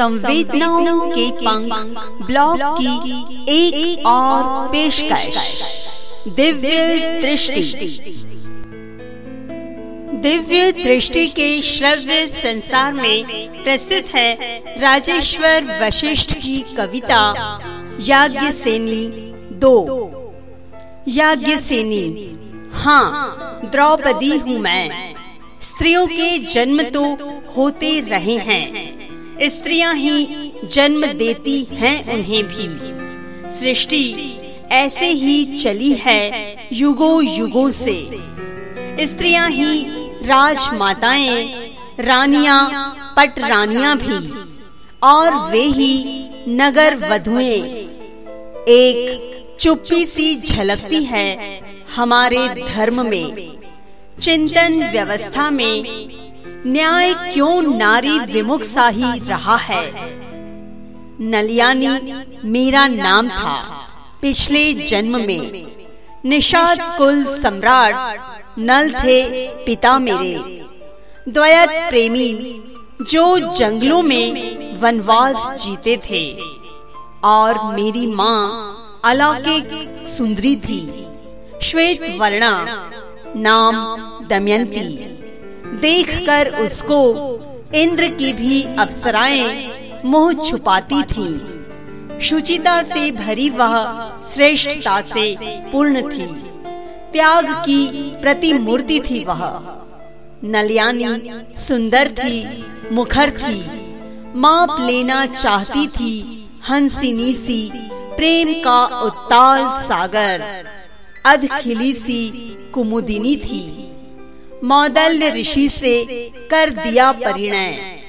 संवेदनाओं के पंख ब्लॉग की एक, एक और पेशकश। दिव्य दृष्टि। दिव्य दृष्टि के श्रव्य संसार में प्रस्तुत है राजेश्वर वशिष्ठ की कविता याज्ञ सेनी दो। याज्ञ सेनी हाँ द्रौपदी हूँ मैं। स्त्रियों के जन्म तो होते रहे हैं। स्त्रियाँ ही जन्म देती हैं उन्हें भी। सृष्टि ऐसे ही चली है युगो युगों से। स्त्रियाँ ही राजमाताएँ, रानियाँ पट रानियाँ भी, और वे ही नगर वधुएँ। एक चुप्पी सी झलकती है हमारे धर्म में, चिंतन व्यवस्था में न्याय क्यों नारी विमुख सा ही रहा है? नलियानी मेरा नाम था पिछले जन्म में। निषाद कुल सम्राट नल थे पिता मेरे। द्वयत प्रेमी जो जंगलों में वनवास जीते थे। और मेरी माँ अलौकिक सुंदरी थी। श्वेत वर्णा, नाम दमयंती। देखकर उसको इंद्र की भी अप्सराएँ मोह छुपाती थीं। शुचिता से भरी वह श्रेष्ठता से पूर्ण थी। त्याग की प्रतिमूर्ति थी वह। नलियानी सुंदर थी, मुखर थी, माप लेना चाहती थी हंसिनी सी, प्रेम का उत्ताल सागर अध खिली सी कुमुदिनी थी। मौदल्य ऋषि से कर दिया परिणय।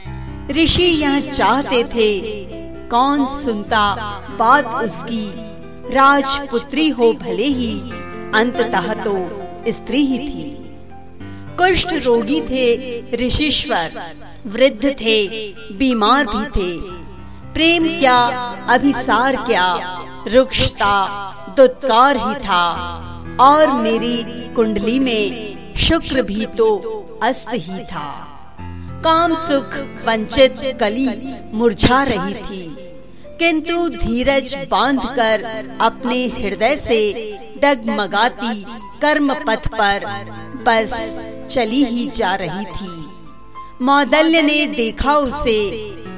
ऋषि यह चाहते थे, कौन सुनता बात उसकी? राजपुत्री हो भले ही, अंततः तो स्त्री ही थी। कुष्ठ रोगी थे ऋषिश्वर, वृद्ध थे, बीमार भी थे। प्रेम क्या, अभिसार क्या, रुक्षता, दुत्कार ही था। और मेरी कुंडली में शुक्र भी तो अस्त ही था काम सुख वंचित कली मुरझा रही थी। किंतु धीरज बांधकर अपने हृदय से डगमगाती कर्म पथ पर बस चली ही जा रही थी। मौदल्य ने देखा उसे,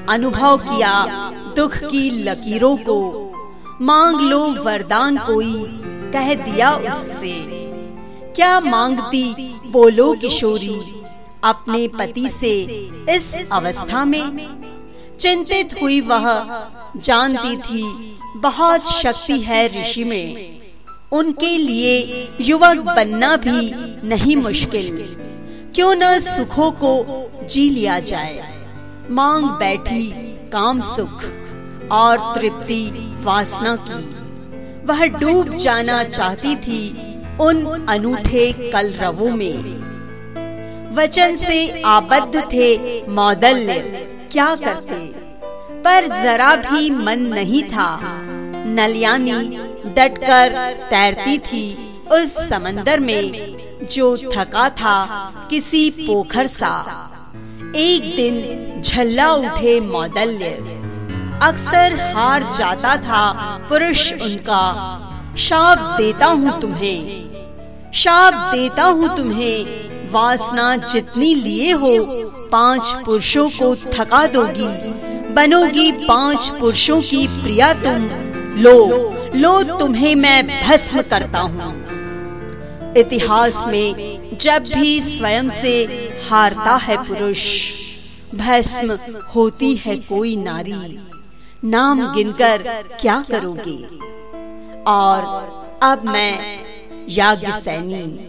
अनुभव किया दुख की लकीरों को। मांग लो वरदान कोई, कह दिया उससे। क्या मांगती बोलो किशोरी अपने पति से इस अवस्था में चिंतित हुई वह जानती थी बहुत शक्ति है ऋषि में। उनके लिए युवक बनना भी नहीं मुश्किल। क्यों न सुखों को जी लिया जाए। मांग बैठी काम सुख और तृप्ति वासना की। वह डूब जाना चाहती थी उन अनूठे कलरवों में। वचन से आबद्ध थे मौदल्य क्या करते? पर जरा भी मन नहीं था। नलियानी डटकर तैरती थी उस समंदर में, जो थका था किसी पोखर सा। एक दिन झल्ला उठे मौदल्य अक्सर हार जाता था पुरुष उनका शाप देता हूँ तुम्हें। शाप देता हूँ तुम्हें। वासना जितनी लिए हो, पाँच पुरुषों को थका दोगी। बनोगी पाँच पुरुषों की प्रिया तुम। लो लो तुम्हें मैं भस्म करता हूँ। इतिहास में जब भी स्वयं से हारता है पुरुष, भस्म होती है कोई नारी। नाम गिनकर क्या करोगे? और अब मैं याज्ञ सैनी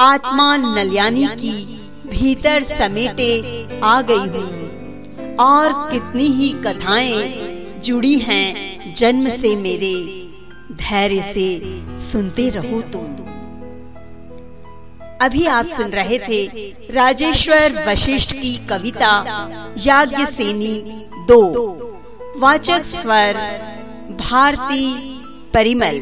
आत्मा नल्यानी की भीतर समेटे आ गई हूँ। और कितनी ही कथाएँ जुड़ी हैं जन्म से मेरे, धैर्य से सुनते रहो तुम। अभी आप सुन रहे थे राजेश्वर वशिष्ठ की कविता याज्ञ सेनी दो। वाचक स्वर, भारती परिमल।